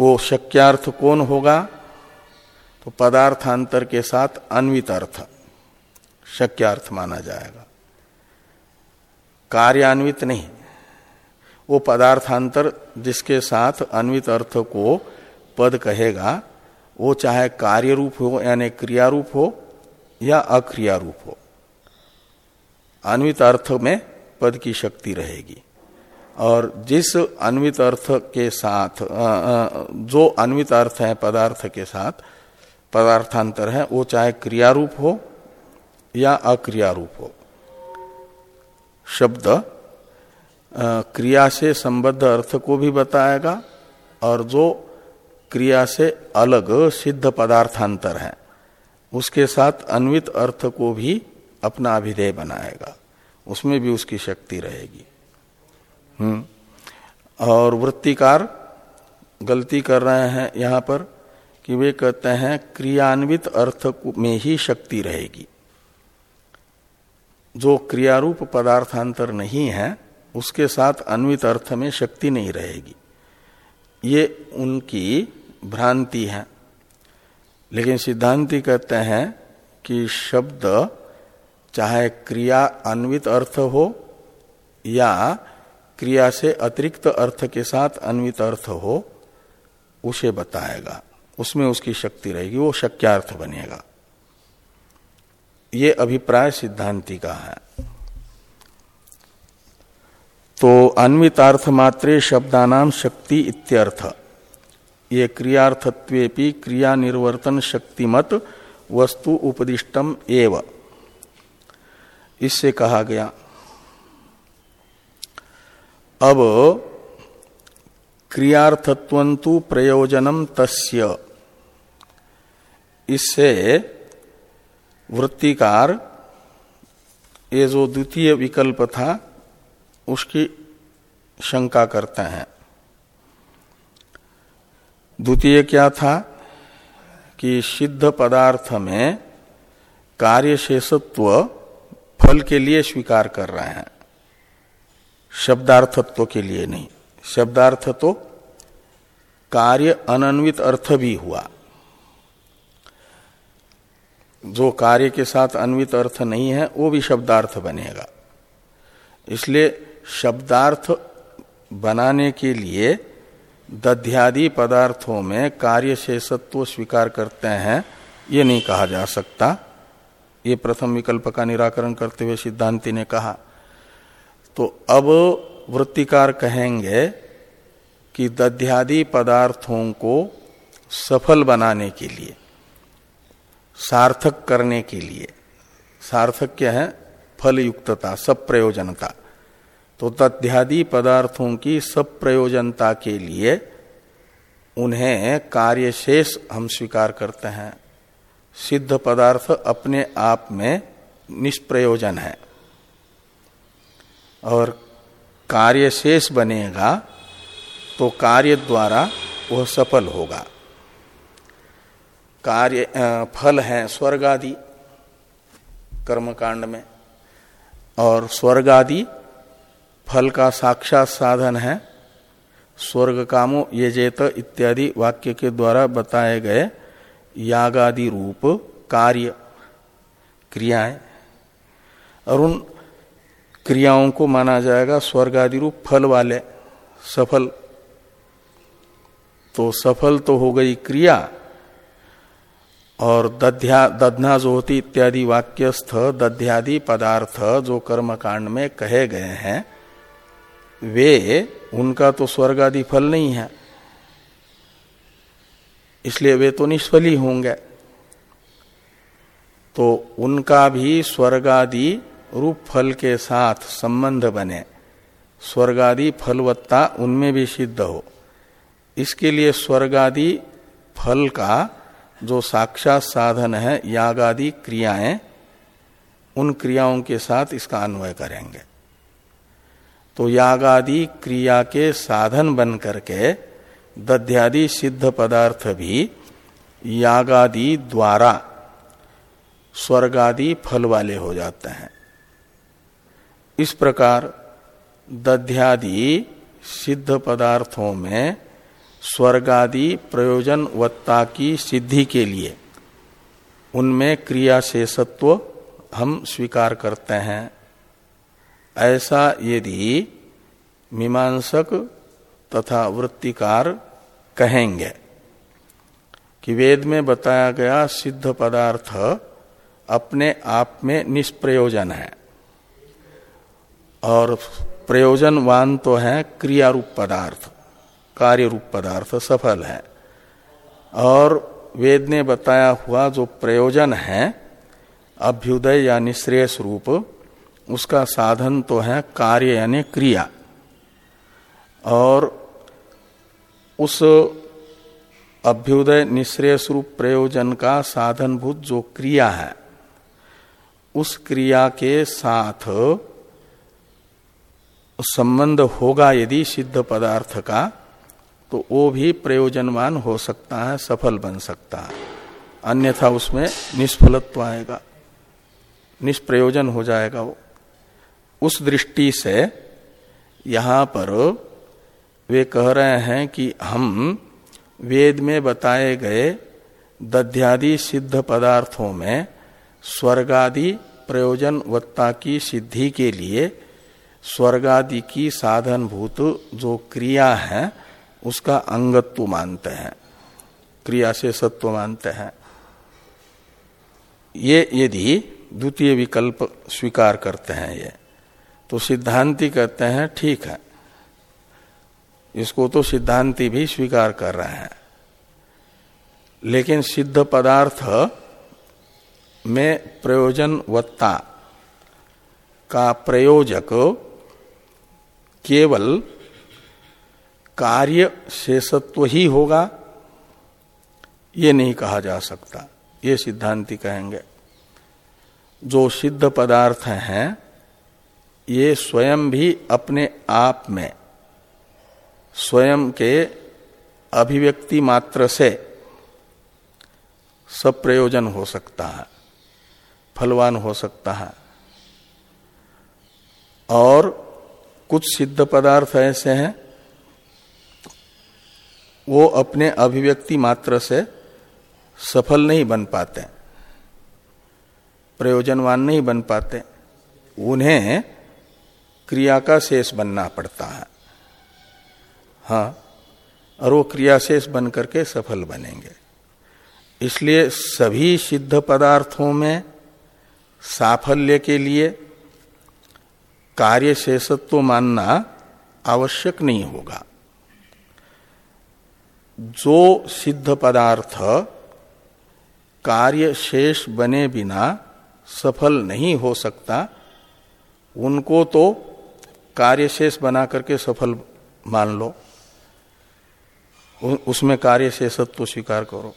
Speaker 1: वो शक्यार्थ कौन होगा? तो पदार्थांतर के साथ अन्वित अर्थ शक्यार्थ माना जाएगा। कार्यान्वित नहीं। वो पदार्थांतर जिसके साथ अन्वित अर्थ को पद कहेगा, वो चाहे कार्य रूप हो, यानी क्रिया रूप हो, या अक्रिया रूप हो। अन्वित अर्थ में पद की शक्ति रहेगी। और जिस अन्वित अर्थ के साथ जो अन्वित अर्थ है पदार्थ के साथ, पदार्थांतर है, वो चाहे क्रिया रूप हो या अक्रिया रूप हो। शब्द क्रिया से संबद्ध अर्थ को भी बताएगा और जो क्रिया से अलग सिद्ध पदार्थांतर है, उसके साथ अन्वित अर्थ को भी अपना अभिधेय बनाएगा। उसमें भी उसकी शक्ति रहेगी। हम्म। और वृत्तिकार गलती कर रहे हैं यहाँ पर कि वे कहते हैं, क्रियान्वित अर्थ में ही शक्ति रहेगी। जो क्रियारूप पदार्थांतर नहीं है, उसके साथ अन्वित अर्थ में शक्ति नहीं रहेगी। ये उनकी भ्रांति है। लेकिन सिद्धांति कहते हैं कि शब्द, चाहे क्रिया अन्वित अर्थ हो, या क्रिया से अतिरिक्त अर्थ के साथ अन्वित अर्थ हो, उसे बताएगा। उसमें उसकी शक्ति रहेगी, वो शक्यार्थ बनेगा। ये अभिप्राय सिद्धांति का है। तो अन्वितार्थ मात्रे शब्दानाम शक्ति इत्यर्थ। ये क्रियार्थत्वेपि क्रिया निर्वर्तन शक्तिमत वस्तु उपदिष्टम एव। इससे कहा गया, अब क्रियार्थत्वंतु प्रयोजनम तस्य। इससे वृत्तिकार, ये जो द्वितीय विकल्प था, उसकी शंका करते हैं। द्वितीय क्या था? कि सिद्ध पदार्थ में कार्य शेषत्व फल के लिए स्वीकार कर रहे हैं। शब्दार्थत्व के लिए नहीं। शब्दार्थ तो कार्य अनन्वित अर्थ भी हुआ। जो कार्य के साथ अन्वित अर्थ नहीं है, वो भी शब्दार्थ बनेगा। इसलिए शब्दार्थ बनाने के लिए दध्यादि पदार्थों में कार्य शेषत्व स्वीकार करते हैं, ये नहीं कहा जा सकता। ये प्रथम विकल्प का निराकरण करते हुए सिद्धांति ने कहा। तो अब वृत्तिकार कहेंगे कि दध्यादि पदार्थों को सफल बनाने के लिए सार्थक करने के लिए। सार्थक क्या है? फल युक्तता सब प्रयोजनता तो तथ्यादि पदार्थों की सब प्रयोजनता के लिए उन्हें कार्य शेष हम स्वीकार करते हैं। सिद्ध पदार्थ अपने आप में निष्प्रयोजन है। और कार्य शेष बनेगा तो कार्य द्वारा वह सफल होगा। कार्य फल है, स्वर्ग आदि कर्मकांड में। और स्वर्ग आदि फल का साक्षात साधन है, स्वर्ग कामो ये जेत इत्यादि वाक्य के द्वारा बताए गए यागादि रूप कार्य क्रियाएँ। और उन क्रियाओं को माना जाएगा स्वर्ग आदि रूप फल वाले, सफल। तो सफल तो हो गई क्रिया और दध्या दधना जो होती इत्यादि वाक्यस्थ दध्यादि पदार्थ जो कर्म कांड में कहे गए हैं, वे, उनका तो स्वर्ग आदि फल नहीं है। इसलिए वे तो निष्फली होंगे। तो उनका भी स्वर्गादि रूप फल के साथ संबंध बने। स्वर्गादि फलवत्ता उनमें भी सिद्ध हो। इसके लिए स्वर्गादि फल का जो साक्षात साधन है यागादि क्रियाएँ, उन क्रियाओं के साथ इसका अन्वय करेंगे। तो यागादि क्रिया के साधन बन करके दध्यादि सिद्ध पदार्थ भी यागादि द्वारा स्वर्गादि फल वाले हो जाते हैं। इस प्रकार दध्यादि सिद्ध पदार्थों में स्वर्गादि प्रयोजन वत्ता की सिद्धि के लिए। उनमें क्रिया से सत्व हम स्वीकार करते हैं। ऐसा यदि मीमांसक तथा वृत्तिकार कहेंगे कि वेद में बताया गया सिद्ध पदार्थ अपने आप में निष्प्रयोजन है और प्रयोजनवान तो है क्रिया रूप पदार्थ। कार्य रूप पदार्थ सफल है। और वेद ने बताया हुआ जो प्रयोजन है, अभ्युदय या निश्रेयस रूप, उसका साधन तो है कार्य यानी क्रिया। और उस अभ्युदय निश्रेयस रूप प्रयोजन का साधनभूत जो क्रिया है, उस क्रिया के साथ संबंध होगा यदि सिद्ध पदार्थ का तो वो भी प्रयोजनवान हो सकता है, सफल बन सकता है। अन्यथा उसमें निष्फलत्व आएगा, निष्प्रयोजन हो जाएगा वो। उस दृष्टि से यहाँ पर वे कह रहे हैं कि हम वेद में बताए गए दध्यादि सिद्ध पदार्थों में स्वर्गादि प्रयोजन वत्ता की सिद्धि के लिए स्वर्गादि की साधनभूत जो क्रिया है उसका अंगत्व मानते हैं, क्रिया से सत्व मानते हैं। ये यदि द्वितीय विकल्प स्वीकार करते हैं ये तो सिद्धांति कहते हैं, ठीक है, इसको तो सिद्धांति भी स्वीकार कर रहे हैं। लेकिन सिद्ध पदार्थ में प्रयोजनवत्ता का प्रयोजक केवल कार्य शेषत्व ही होगा, ये नहीं कहा जा सकता। ये सिद्धांति कहेंगे। जो सिद्ध पदार्थ हैं, ये स्वयं भी अपने आप में, स्वयं के अभिव्यक्ति मात्र से सब प्रयोजन हो सकता है, फलवान हो सकता है। और कुछ सिद्ध पदार्थ ऐसे हैं वो अपने अभिव्यक्ति मात्र से सफल नहीं बन पाते, प्रयोजनवान नहीं बन पाते, उन्हें क्रिया का शेष बनना पड़ता है। हाँ और वो क्रिया शेष बन करके सफल बनेंगे। इसलिए सभी सिद्ध पदार्थों में साफल्य के लिए कार्य शेषत्व मानना आवश्यक नहीं होगा। जो सिद्ध पदार्थ कार्य शेष बने बिना सफल नहीं हो सकता, उनको तो कार्य शेष बना करके सफल मान लो। उसमें कार्य शेषत्व स्वीकार करो।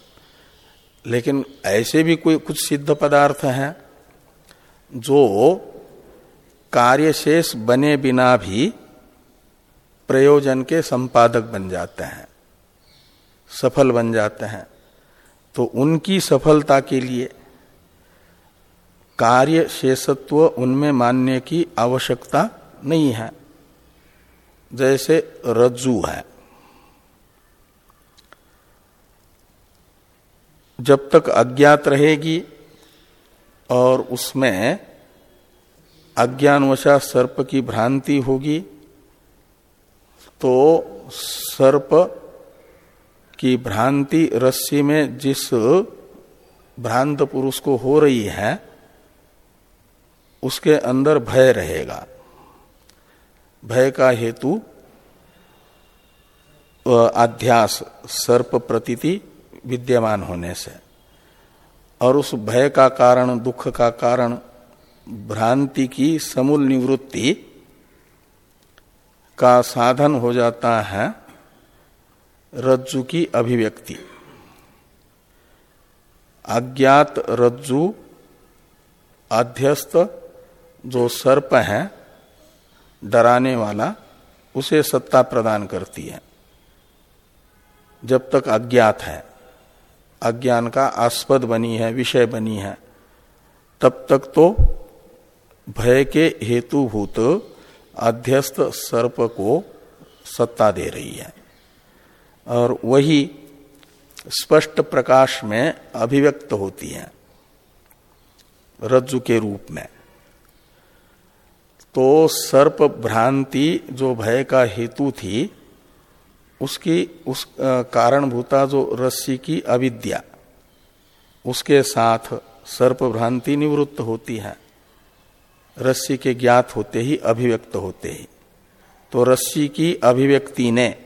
Speaker 1: लेकिन ऐसे भी कोई, कुछ सिद्ध पदार्थ हैं जो कार्य शेष बने बिना भी प्रयोजन के संपादक बन जाते हैं। सफल बन जाते हैं। तो उनकी सफलता के लिए कार्य शेषत्व उनमें मानने की आवश्यकता नहीं है। जैसे रज्जू है। जब तक अज्ञात रहेगी और उसमें अज्ञानवशा सर्प की भ्रांति होगी तो सर्प की भ्रांति रस्सी में जिस भ्रांत पुरुष को हो रही है, उसके अंदर भय रहेगा। भय का हेतु अध्यास, सर्प प्रतीति विद्यमान होने से। और उस भय का कारण, दुख का कारण, भ्रांति की समूल निवृत्ति का साधन हो जाता है रज्जु की अभिव्यक्ति। अज्ञात रज्जु, अध्यस्त, जो सर्प है, डराने वाला, उसे सत्ता प्रदान करती है। जब तक अज्ञात है, अज्ञान का आस्पद बनी है, विषय बनी है, तब तक तो भय के हेतुभूत अध्यस्त सर्प को सत्ता दे रही है। और वही स्पष्ट प्रकाश में अभिव्यक्त होती है रज्जु के रूप में। तो सर्प भ्रांति जो भय का हेतु थी, उसकी, उस कारणभूता जो रस्सी की अविद्या, उसके साथ सर्प भ्रांति निवृत्त होती है। रस्सी के ज्ञात होते ही, अभिव्यक्त होते ही। तो रस्सी की अभिव्यक्ति ने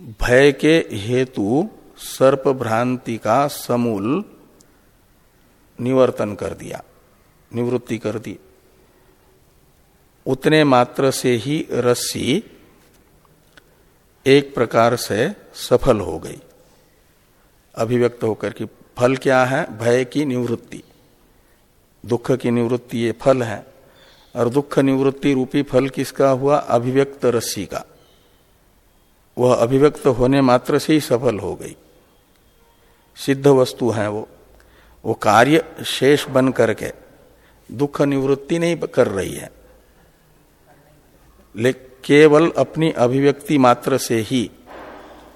Speaker 1: भय के हेतु सर्प भ्रांति का समूल निवर्तन कर दिया, निवृत्ति कर दी। उतने मात्र से ही रस्सी एक प्रकार से सफल हो गई। अभिव्यक्त होकर की फल क्या है? भय की निवृत्ति। दुख की निवृत्ति ये फल है। और दुख निवृत्ति रूपी फल किसका हुआ? अभिव्यक्त रस्सी का। वह अभिव्यक्त होने मात्र से ही सफल हो गई। सिद्ध वस्तु है वो। वो कार्य शेष बन करके दुख निवृत्ति नहीं कर रही है। लेकिन केवल अपनी अभिव्यक्ति मात्र से ही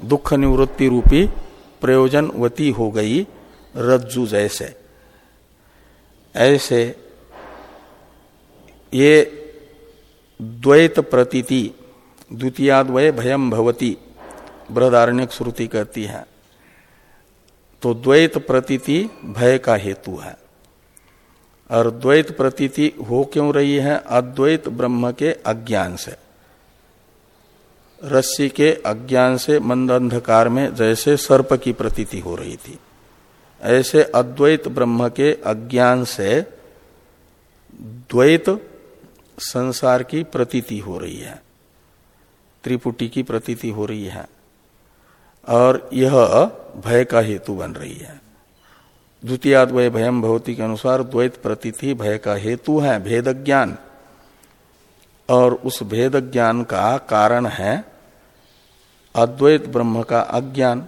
Speaker 1: दुख निवृत्ति रूपी प्रयोजनवती हो गई रज्जु जैसे। ऐसे ये द्वैत प्रतीति द्वितीयाद्वय भयम भवती। बृहदारण्य श्रुति कहती है तो द्वैत प्रतीति भय का हेतु है। और द्वैत प्रतीति हो क्यों रही है? अद्वैत ब्रह्म के अज्ञान से। रस्सी के अज्ञान से मंद अंधकार में जैसे सर्प की प्रतीति हो रही थी, ऐसे अद्वैत ब्रह्म के अज्ञान से द्वैत संसार की प्रतीति हो रही है। त्रिपुटी की प्रतीति हो रही है और यह भय का हेतु बन रही है। द्वितीयाद्वय भयम भवती के अनुसार द्वैत प्रतीति भय का हेतु है, भेद ज्ञान। और उस भेद ज्ञान का कारण है अद्वैत ब्रह्म का अज्ञान।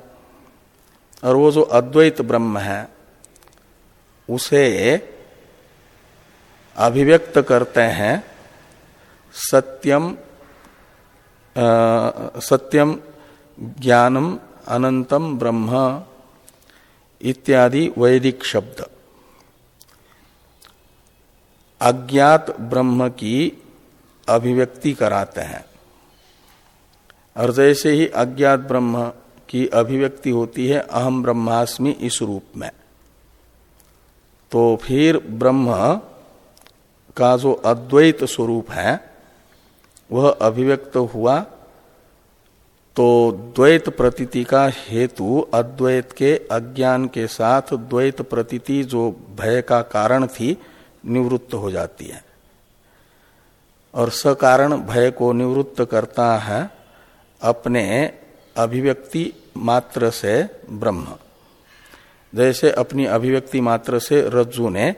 Speaker 1: और वो जो अद्वैत ब्रह्म है, उसे अभिव्यक्त करते हैं सत्यम सत्यम ज्ञानम अनंतम ब्रह्म इत्यादि वैदिक शब्द। अज्ञात ब्रह्म की अभिव्यक्ति कराते हैं। और जैसे ही अज्ञात ब्रह्म की अभिव्यक्ति होती है अहम ब्रह्मास्मि इस रूप में। तो फिर ब्रह्म का जो अद्वैत स्वरूप है वह अभिव्यक्त हुआ तो द्वैत प्रतीति का हेतु अद्वैत के अज्ञान के साथ द्वैत प्रतीति जो भय का कारण थी, निवृत्त हो जाती है। और सकारण भय को निवृत्त करता है अपने अभिव्यक्ति मात्र से ब्रह्म। जैसे अपनी अभिव्यक्ति मात्र से रज्जु ने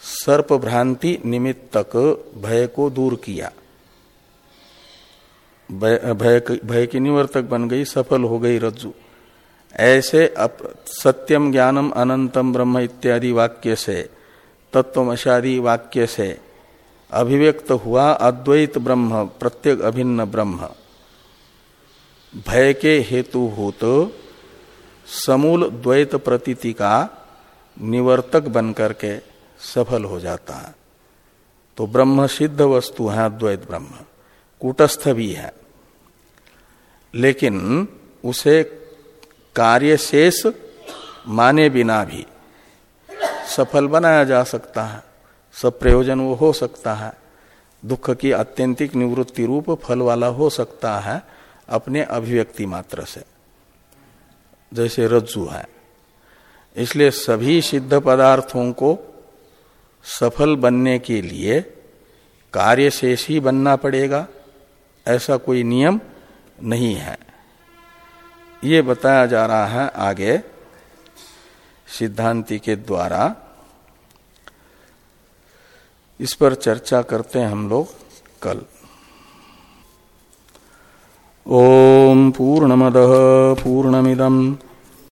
Speaker 1: सर्प भ्रांति निमित्तक भय को दूर किया। भय भय की निवर्तक बन गई सफल हो गई रज्जु। ऐसे अप, सत्यम ज्ञानम अनंतम ब्रह्म इत्यादि वाक्य से तत्वमशादी वाक्य से अभिव्यक्त हुआ अद्वैत ब्रह्म प्रत्येक अभिन्न ब्रह्म। भय के हेतु हो तो समूल द्वैत प्रतीति का निवर्तक बन करके सफल हो जाता है। तो ब्रह्म सिद्ध वस्तु है अद्वैत ब्रह्म। कूटस्थ भी है। लेकिन उसे कार्य शेष माने बिना भी सफल बनाया जा सकता है सब प्रयोजन वो हो सकता है, दुख की अत्यंतिक निवृत्ति रूप फल वाला हो सकता है अपने अभिव्यक्ति मात्र से। जैसे रज्जु है। इसलिए सभी सिद्ध पदार्थों को सफल बनने के लिए कार्य शेष ही बनना पड़ेगा, ऐसा कोई नियम नहीं है। ये बताया जा रहा है आगे, सिद्धांति के द्वारा। इस पर चर्चा करते हैं हम लोग कल। ओम पूर्णमद पूर्णमिदम।